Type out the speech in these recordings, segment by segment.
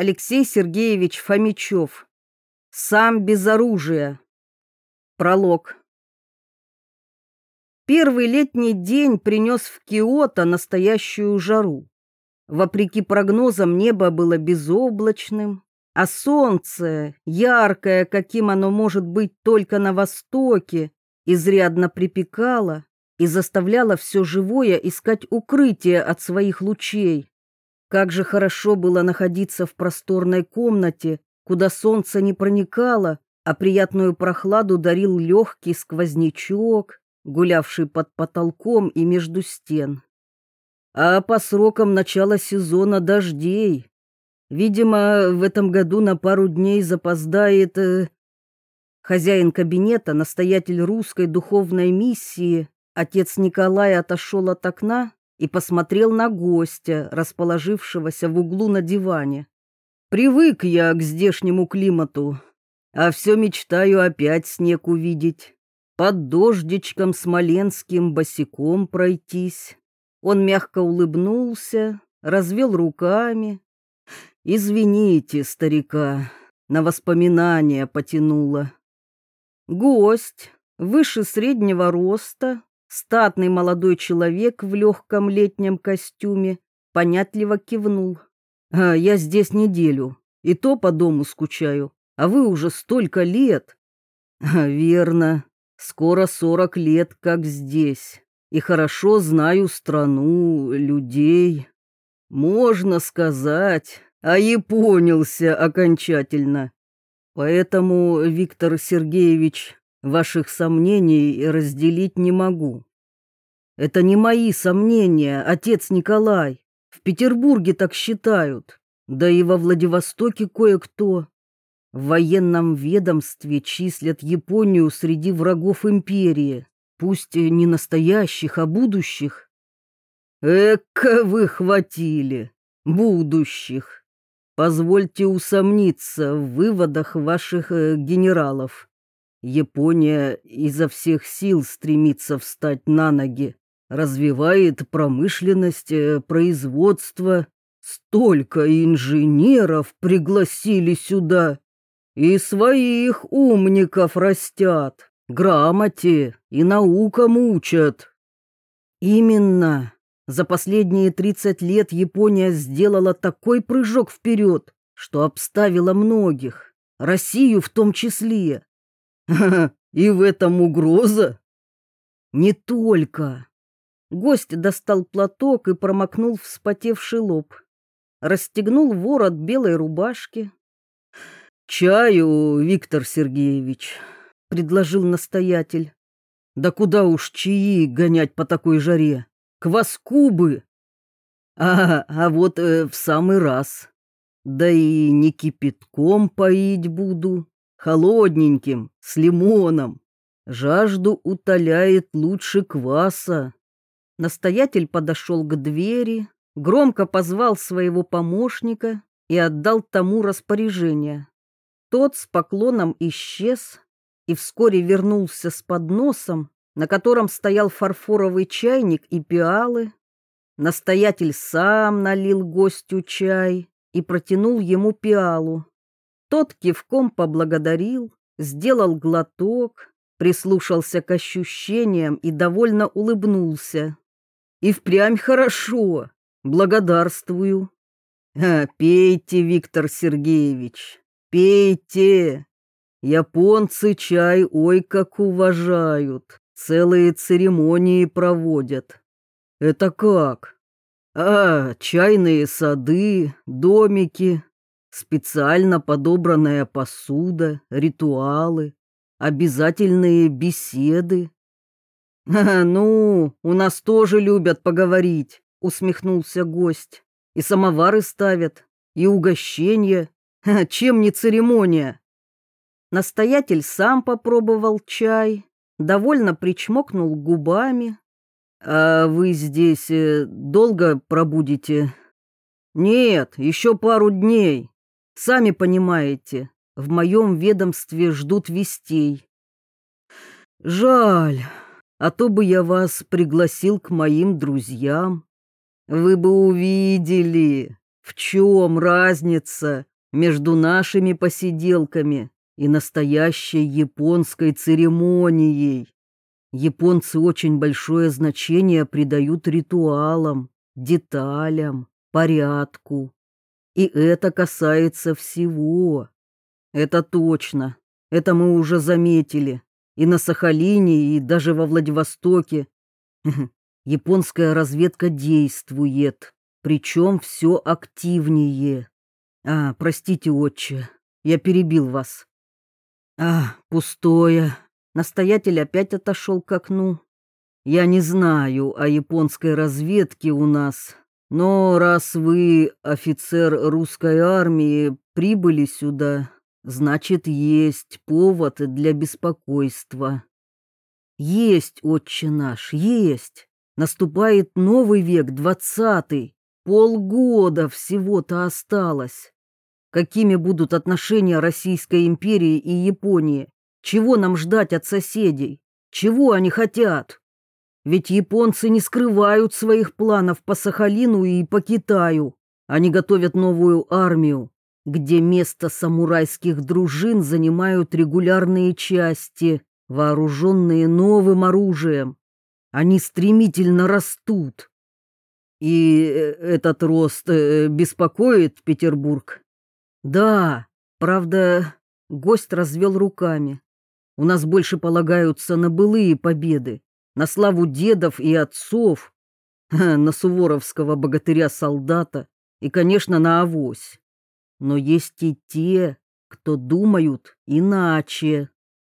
Алексей Сергеевич Фомичев. Сам без оружия. Пролог. Первый летний день принес в Киото настоящую жару. Вопреки прогнозам небо было безоблачным, а солнце, яркое, каким оно может быть только на востоке, изрядно припекало и заставляло все живое искать укрытие от своих лучей. Как же хорошо было находиться в просторной комнате, куда солнце не проникало, а приятную прохладу дарил легкий сквознячок, гулявший под потолком и между стен. А по срокам начала сезона дождей. Видимо, в этом году на пару дней запоздает... Э... Хозяин кабинета, настоятель русской духовной миссии, отец Николай отошел от окна и посмотрел на гостя, расположившегося в углу на диване. Привык я к здешнему климату, а все мечтаю опять снег увидеть под дождичком смоленским босиком пройтись. Он мягко улыбнулся, развел руками. «Извините, старика, на воспоминания потянуло». Гость, выше среднего роста, статный молодой человек в легком летнем костюме, понятливо кивнул. «А я здесь неделю, и то по дому скучаю, а вы уже столько лет». «Верно, Скоро сорок лет, как здесь, и хорошо знаю страну, людей. Можно сказать, а японился окончательно. Поэтому, Виктор Сергеевич, ваших сомнений разделить не могу. Это не мои сомнения, отец Николай. В Петербурге так считают, да и во Владивостоке кое-кто. В военном ведомстве числят Японию среди врагов империи, пусть не настоящих, а будущих. Эка вы хватили, будущих. Позвольте усомниться в выводах ваших э, генералов. Япония изо всех сил стремится встать на ноги, развивает промышленность, э, производство. Столько инженеров пригласили сюда. И своих умников растят, грамоте и наукам учат. Именно. За последние 30 лет Япония сделала такой прыжок вперед, что обставила многих, Россию в том числе. И в этом угроза? Не только. Гость достал платок и промокнул вспотевший лоб. Расстегнул ворот белой рубашки, «Чаю, Виктор Сергеевич», — предложил настоятель. «Да куда уж чаи гонять по такой жаре? Кваску бы!» «А, а вот э, в самый раз. Да и не кипятком поить буду, холодненьким, с лимоном. Жажду утоляет лучше кваса». Настоятель подошел к двери, громко позвал своего помощника и отдал тому распоряжение. Тот с поклоном исчез и вскоре вернулся с подносом, на котором стоял фарфоровый чайник и пиалы. Настоятель сам налил гостю чай и протянул ему пиалу. Тот кивком поблагодарил, сделал глоток, прислушался к ощущениям и довольно улыбнулся. И впрямь хорошо, благодарствую. А, пейте, Виктор Сергеевич, Пейте! Японцы чай ой как уважают, целые церемонии проводят. Это как? А, чайные сады, домики, специально подобранная посуда, ритуалы, обязательные беседы. «А, «Ну, у нас тоже любят поговорить», — усмехнулся гость. «И самовары ставят, и угощения, чем не церемония? Настоятель сам попробовал чай, довольно причмокнул губами. «А вы здесь э, долго пробудете?» «Нет, еще пару дней. Сами понимаете, в моем ведомстве ждут вестей». «Жаль, а то бы я вас пригласил к моим друзьям. Вы бы увидели, в чем разница между нашими посиделками и настоящей японской церемонией. Японцы очень большое значение придают ритуалам, деталям, порядку. И это касается всего. Это точно. Это мы уже заметили. И на Сахалине, и даже во Владивостоке. Японская разведка действует, причем все активнее. А, простите, отче, я перебил вас. А, пустое. Настоятель опять отошел к окну. Я не знаю о японской разведке у нас, но раз вы, офицер русской армии, прибыли сюда, значит, есть повод для беспокойства. Есть, отче наш, есть. Наступает новый век, двадцатый. Полгода всего-то осталось. Какими будут отношения Российской империи и Японии? Чего нам ждать от соседей? Чего они хотят? Ведь японцы не скрывают своих планов по Сахалину и по Китаю. Они готовят новую армию, где место самурайских дружин занимают регулярные части, вооруженные новым оружием. Они стремительно растут. И э, этот рост э, беспокоит Петербург? Да, правда, гость развел руками. У нас больше полагаются на былые победы, на славу дедов и отцов, на суворовского богатыря-солдата и, конечно, на авось. Но есть и те, кто думают иначе,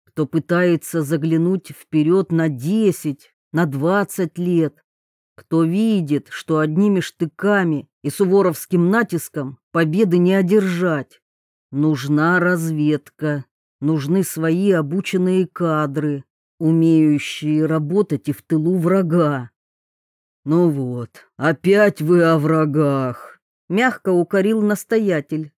кто пытается заглянуть вперед на десять, на двадцать лет, кто видит, что одними штыками и суворовским натиском победы не одержать. Нужна разведка, нужны свои обученные кадры, умеющие работать и в тылу врага. Ну вот, опять вы о врагах, мягко укорил настоятель.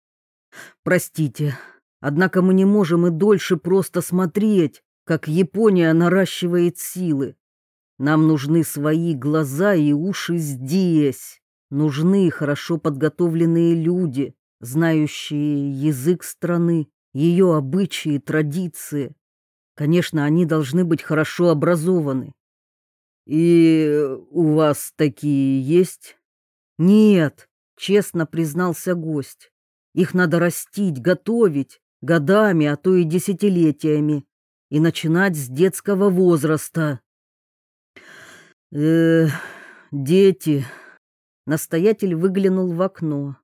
Простите, однако мы не можем и дольше просто смотреть, как Япония наращивает силы. Нам нужны свои глаза и уши здесь. Нужны хорошо подготовленные люди, знающие язык страны, ее обычаи, традиции. Конечно, они должны быть хорошо образованы. И у вас такие есть? Нет, честно признался гость. Их надо растить, готовить годами, а то и десятилетиями, и начинать с детского возраста. Э, дети. Настоятель выглянул в окно.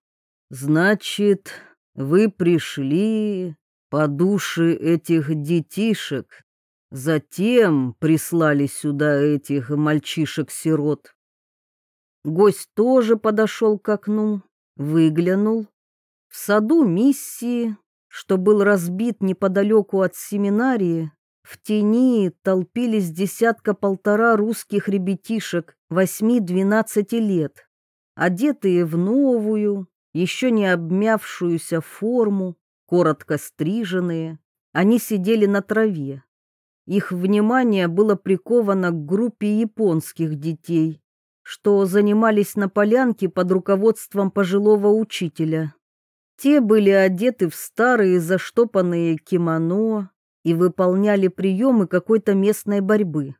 Значит, вы пришли по душе этих детишек, затем прислали сюда этих мальчишек-сирот. Гость тоже подошел к окну, выглянул. В саду миссии, что был разбит неподалеку от семинарии, в тени толпились десятка-полтора русских ребятишек восьми-двенадцати лет, одетые в новую, еще не обмявшуюся форму, коротко стриженные, они сидели на траве. Их внимание было приковано к группе японских детей, что занимались на полянке под руководством пожилого учителя. Те были одеты в старые заштопанные кимоно и выполняли приемы какой-то местной борьбы.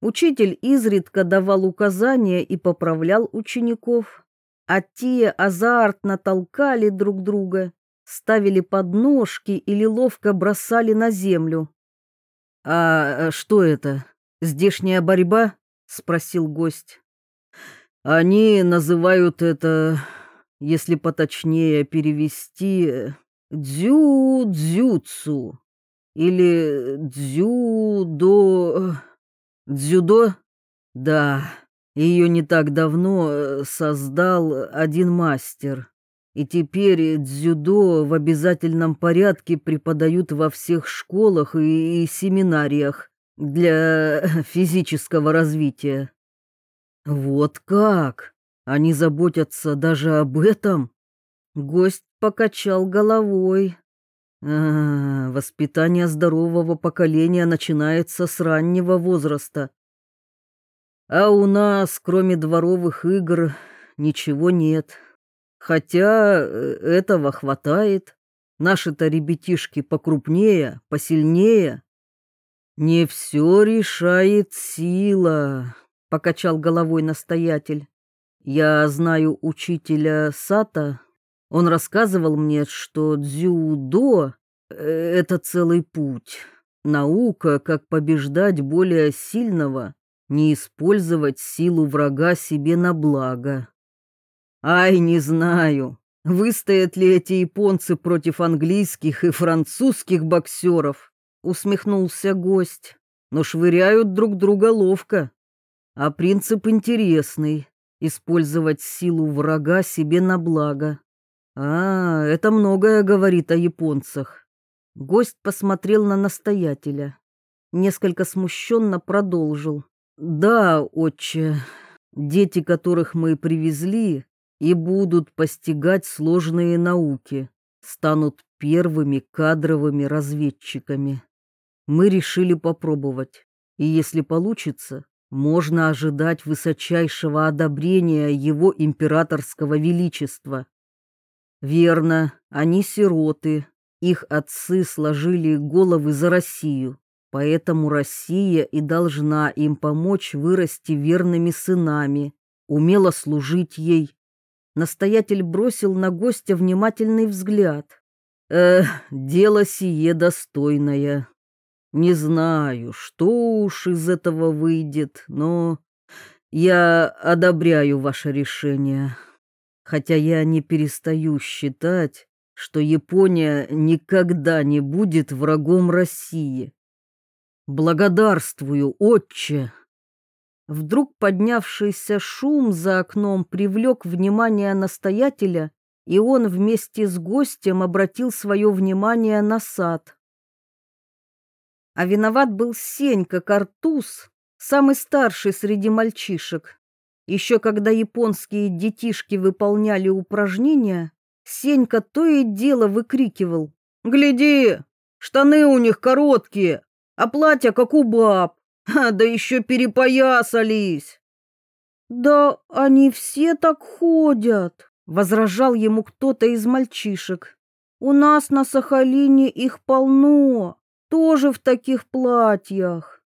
Учитель изредка давал указания и поправлял учеников, а те азартно толкали друг друга ставили подножки или ловко бросали на землю. «А что это? Здешняя борьба?» — спросил гость. «Они называют это, если поточнее перевести, дзю-дзюцу или дзюдо... Дзюдо? Да, ее не так давно э, создал один мастер. И теперь дзюдо в обязательном порядке преподают во всех школах и семинариях для физического развития. Вот как? Они заботятся даже об этом? Гость покачал головой. А, воспитание здорового поколения начинается с раннего возраста. А у нас, кроме дворовых игр, ничего нет. Хотя э, этого хватает. Наши-то ребятишки покрупнее, посильнее. Не все решает сила, покачал головой настоятель. Я знаю учителя Сата. Он рассказывал мне, что дзюдо — это целый путь. Наука, как побеждать более сильного, не использовать силу врага себе на благо. Ай, не знаю, выстоят ли эти японцы против английских и французских боксеров, усмехнулся гость, но швыряют друг друга ловко. А принцип интересный — использовать силу врага себе на благо. А, это многое говорит о японцах. Гость посмотрел на настоятеля. Несколько смущенно продолжил. «Да, отче, дети, которых мы привезли, и будут постигать сложные науки, станут первыми кадровыми разведчиками. Мы решили попробовать, и если получится, можно ожидать высочайшего одобрения его императорского величества. Верно, они сироты, их отцы сложили головы за Россию, поэтому Россия и должна им помочь вырасти верными сынами, умело служить ей. Настоятель бросил на гостя внимательный взгляд. «Э, дело сие достойное. Не знаю, что уж из этого выйдет, но я одобряю ваше решение. Хотя я не перестаю считать, что Япония никогда не будет врагом России. Благодарствую, отче. Вдруг поднявшийся шум за окном привлек внимание настоятеля, и он вместе с гостем обратил свое внимание на сад. А виноват был Сенька Картуз, самый старший среди мальчишек. Еще когда японские детишки выполняли упражнения, Сенька то и дело выкрикивал. «Гляди, штаны у них короткие, а платья как у баб, да еще перепоясались». «Да они все так ходят», — возражал ему кто-то из мальчишек. «У нас на Сахалине их полно, тоже в таких платьях».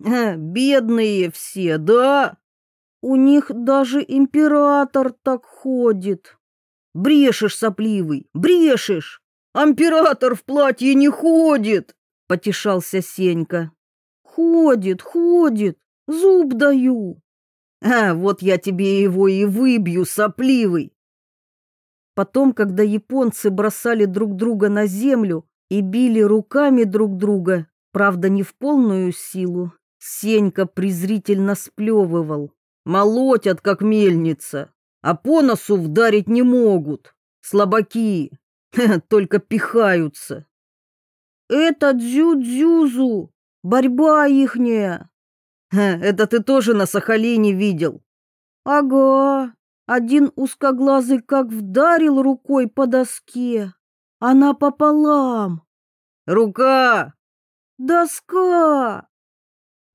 «Бедные все, да?» «У них даже император так ходит», Брешешь, сопливый, брешешь! Император в платье не ходит!» — потешался Сенька. «Ходит, ходит, зуб даю!» «А, вот я тебе его и выбью, сопливый!» Потом, когда японцы бросали друг друга на землю и били руками друг друга, правда, не в полную силу, Сенька презрительно сплевывал. «Молотят, как мельница!» а по носу вдарить не могут. Слабаки, только пихаются. Это дзю-дзюзу, борьба ихняя. Это ты тоже на Сахалине видел? Ага, один узкоглазый как вдарил рукой по доске. Она пополам. Рука! Доска!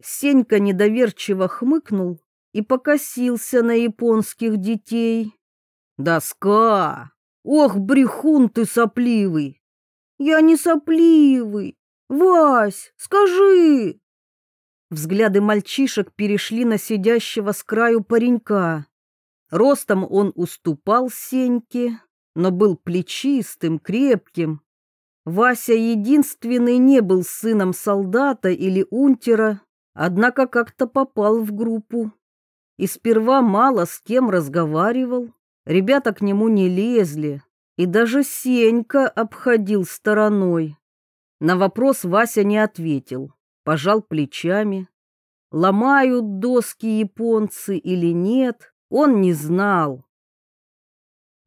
Сенька недоверчиво хмыкнул и покосился на японских детей. «Доска! Ох, брехун ты сопливый!» «Я не сопливый! Вась, скажи!» Взгляды мальчишек перешли на сидящего с краю паренька. Ростом он уступал Сеньке, но был плечистым, крепким. Вася единственный не был сыном солдата или унтера, однако как-то попал в группу и сперва мало с кем разговаривал, ребята к нему не лезли, и даже Сенька обходил стороной. На вопрос Вася не ответил, пожал плечами. Ломают доски японцы или нет, он не знал.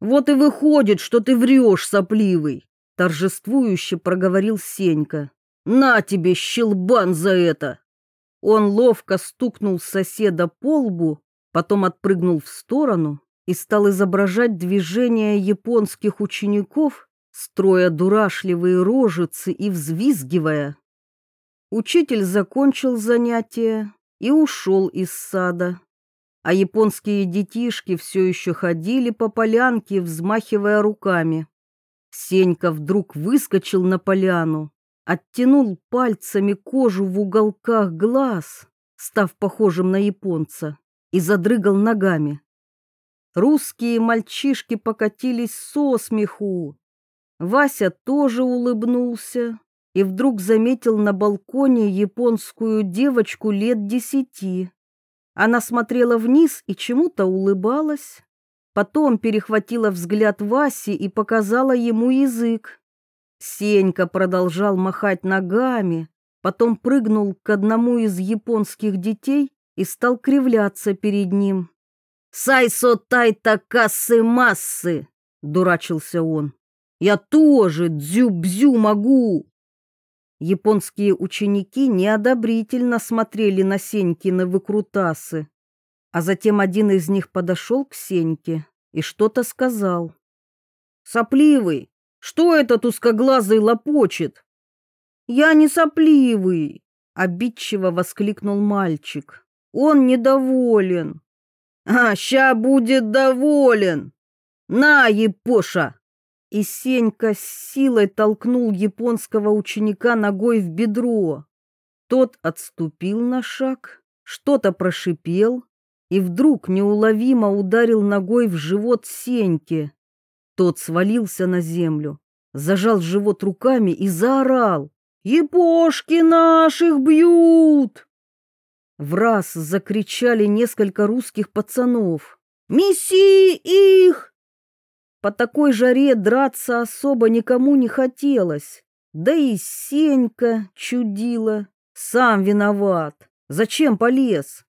«Вот и выходит, что ты врешь, сопливый!» торжествующе проговорил Сенька. «На тебе, щелбан, за это!» Он ловко стукнул соседа по лбу, потом отпрыгнул в сторону и стал изображать движения японских учеников, строя дурашливые рожицы и взвизгивая. Учитель закончил занятие и ушел из сада. а японские детишки все еще ходили по полянке, взмахивая руками. Сенька вдруг выскочил на поляну, оттянул пальцами кожу в уголках глаз, став похожим на японца, и задрыгал ногами. Русские мальчишки покатились со смеху. Вася тоже улыбнулся и вдруг заметил на балконе японскую девочку лет десяти. Она смотрела вниз и чему-то улыбалась. Потом перехватила взгляд Васи и показала ему язык. Сенька продолжал махать ногами, потом прыгнул к одному из японских детей и стал кривляться перед ним. «Сайсо тайта кассы массы!» — дурачился он. «Я тоже дзю-бзю могу!» Японские ученики неодобрительно смотрели на Сенькины выкрутасы. А затем один из них подошел к Сеньке и что-то сказал. «Сопливый! Что этот узкоглазый лопочет?» «Я не сопливый!» — обидчиво воскликнул мальчик. «Он недоволен!» «А, ща будет доволен! На, Епоша!» И Сенька с силой толкнул японского ученика ногой в бедро. Тот отступил на шаг, что-то прошипел и вдруг неуловимо ударил ногой в живот Сеньки. Тот свалился на землю, зажал живот руками и заорал. «Епошки наших бьют!» В раз закричали несколько русских пацанов. «Месси их!» По такой жаре драться особо никому не хотелось. Да и Сенька чудила. Сам виноват. Зачем полез?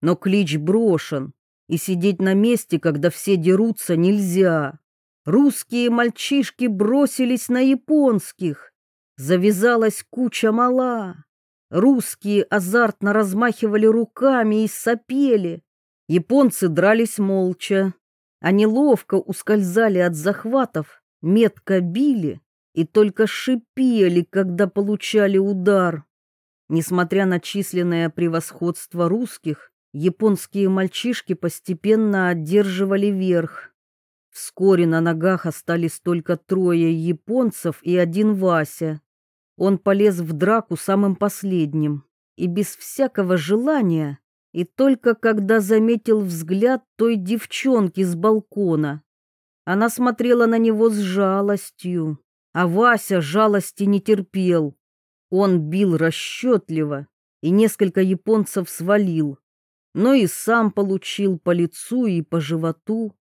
Но клич брошен, и сидеть на месте, когда все дерутся, нельзя. Русские мальчишки бросились на японских. Завязалась куча мала. Русские азартно размахивали руками и сопели. Японцы дрались молча, они ловко ускользали от захватов, метко били и только шипели, когда получали удар. Несмотря на численное превосходство русских, японские мальчишки постепенно одерживали верх. Вскоре на ногах остались только трое японцев и один Вася. Он полез в драку самым последним и без всякого желания и только когда заметил взгляд той девчонки с балкона. Она смотрела на него с жалостью, а Вася жалости не терпел. Он бил расчетливо, и несколько японцев свалил, но и сам получил по лицу и по животу.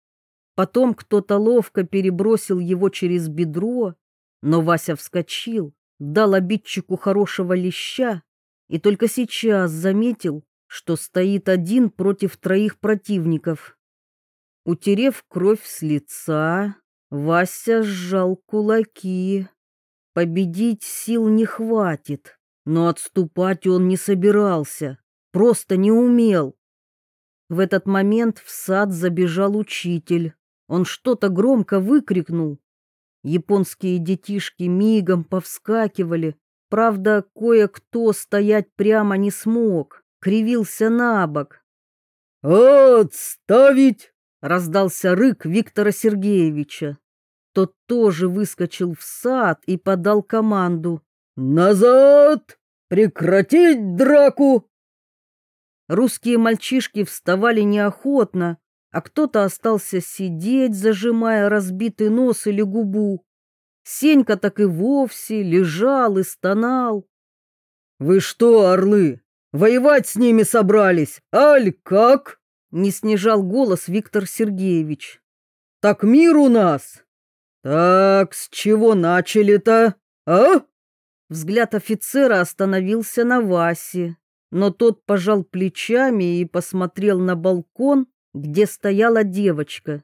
Потом кто-то ловко перебросил его через бедро, но Вася вскочил, дал обидчику хорошего леща и только сейчас заметил, что стоит один против троих противников. Утерев кровь с лица, Вася сжал кулаки. Победить сил не хватит, но отступать он не собирался, просто не умел. В этот момент в сад забежал учитель. Он что-то громко выкрикнул. Японские детишки мигом повскакивали, правда, кое-кто стоять прямо не смог кривился на бок. «Отставить!» — раздался рык Виктора Сергеевича. Тот тоже выскочил в сад и подал команду. «Назад! Прекратить драку!» Русские мальчишки вставали неохотно, а кто-то остался сидеть, зажимая разбитый нос или губу. Сенька так и вовсе лежал и стонал. «Вы что, орлы, Воевать с ними собрались, аль как?» Не снижал голос Виктор Сергеевич. «Так мир у нас!» «Так, с чего начали-то, а?» Взгляд офицера остановился на Васе, но тот пожал плечами и посмотрел на балкон, где стояла девочка.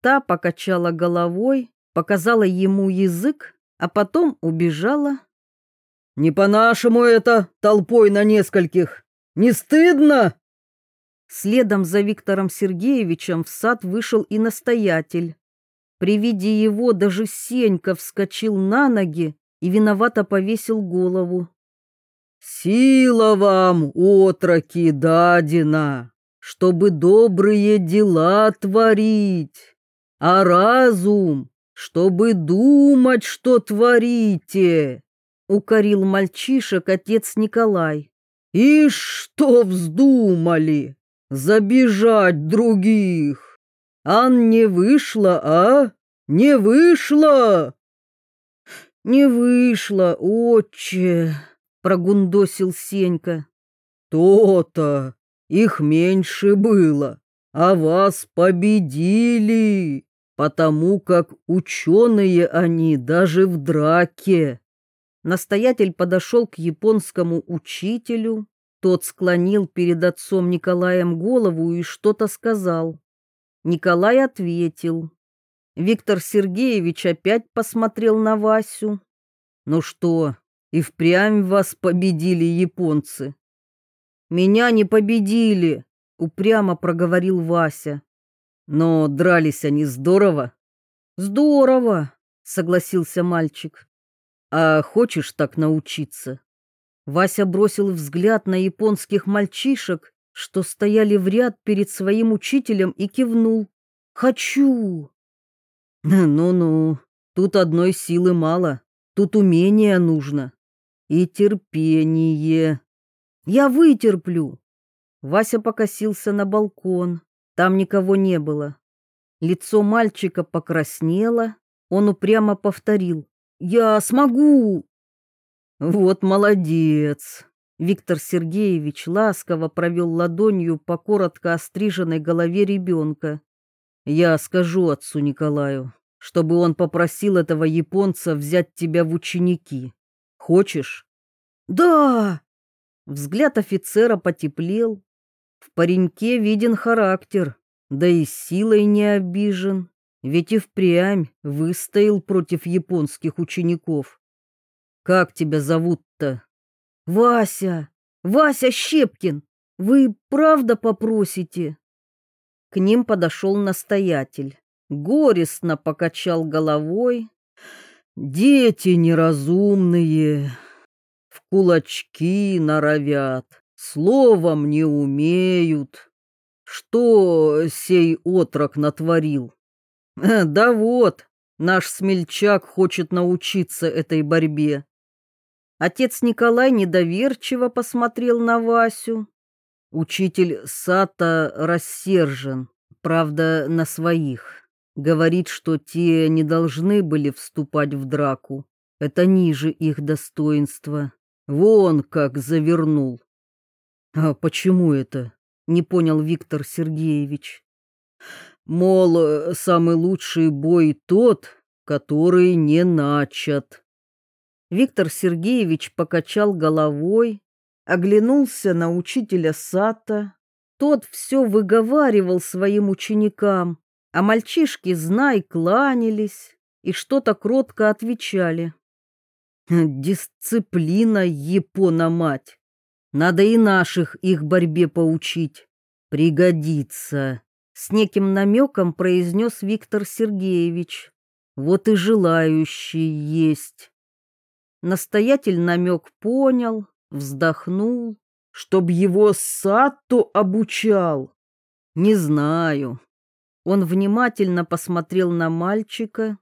Та покачала головой, показала ему язык, а потом убежала. Не по-нашему это, толпой на нескольких. Не стыдно? Следом за Виктором Сергеевичем в сад вышел и настоятель. При виде его даже Сенька вскочил на ноги и виновато повесил голову. «Сила вам, отроки, дадина! чтобы добрые дела творить, а разум, чтобы думать, что творите, укорил мальчишек отец Николай. И что вздумали? Забежать других? Ан не вышло, а? Не вышло? Не вышло, отче, прогундосил Сенька. То-то, их меньше было, а вас победили, потому как ученые они даже в драке. Настоятель подошел к японскому учителю, тот склонил перед отцом Николаем голову и что-то сказал. Николай ответил. Виктор Сергеевич опять посмотрел на Васю. «Ну что, и впрямь вас победили японцы?» «Меня не победили», — упрямо проговорил Вася. «Но дрались они здорово». «Здорово», — согласился мальчик. «А хочешь так научиться?» Вася бросил взгляд на японских мальчишек, что стояли в ряд перед своим учителем, и кивнул. «Хочу!» Ну-ну, тут одной силы мало, тут умения нужно. И терпение. Я вытерплю. Вася покосился на балкон. Там никого не было. Лицо мальчика покраснело. Он упрямо повторил. «Я смогу!» «Вот молодец!» Виктор Сергеевич ласково провел ладонью по коротко остриженной голове ребенка. Я скажу отцу Николаю, чтобы он попросил этого японца взять тебя в ученики. Хочешь? Да. Взгляд офицера потеплел. В пареньке виден характер, да и силой не обижен, ведь и впрямь выстоял против японских учеников. Как тебя зовут-то? Вася, Вася Щепкин. Вы правда попросите? К ним подошел настоятель. Горестно покачал головой. «Дети неразумные, в кулачки норовят, словом не умеют. Что сей отрок натворил? Э, да вот, наш смельчак хочет научиться этой борьбе». Отец Николай недоверчиво посмотрел на Васю, Учитель Сата рассержен, правда, на своих. Говорит, что те не должны были вступать в драку. Это ниже их достоинства. Вон как завернул. А почему это? Не понял Виктор Сергеевич. Мол, самый лучший бой тот, который не начат. Виктор Сергеевич покачал головой, оглянулся на учителя Сата. Тот все выговаривал своим ученикам, а мальчишки, знай, кланялись и что-то кротко отвечали. Дисциплина, Япона-мать! Надо и наших их борьбе поучить. Пригодится. С неким намеком произнес Виктор Сергеевич. Вот и желающий есть. Настоятель намек понял, вздохнул, чтоб его Сатто обучал. Не знаю. Он внимательно посмотрел на мальчика.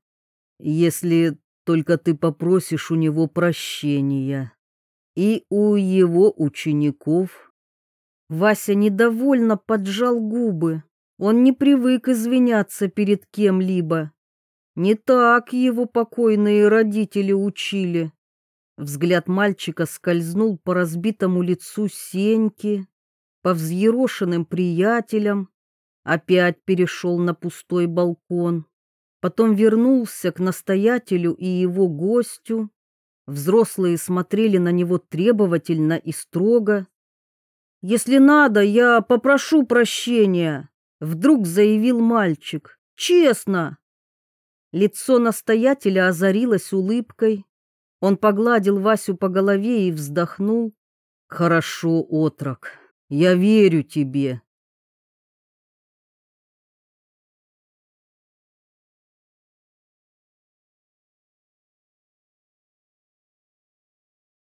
Если только ты попросишь у него прощения. И у его учеников. Вася недовольно поджал губы. Он не привык извиняться перед кем-либо. Не так его покойные родители учили. Взгляд мальчика скользнул по разбитому лицу Сеньки, по взъерошенным приятелям, опять перешел на пустой балкон, потом вернулся к настоятелю и его гостю. Взрослые смотрели на него требовательно и строго. «Если надо, я попрошу прощения», — вдруг заявил мальчик. «Честно». Лицо настоятеля озарилось улыбкой. Он погладил Васю по голове и вздохнул. «Хорошо, отрок, я верю тебе.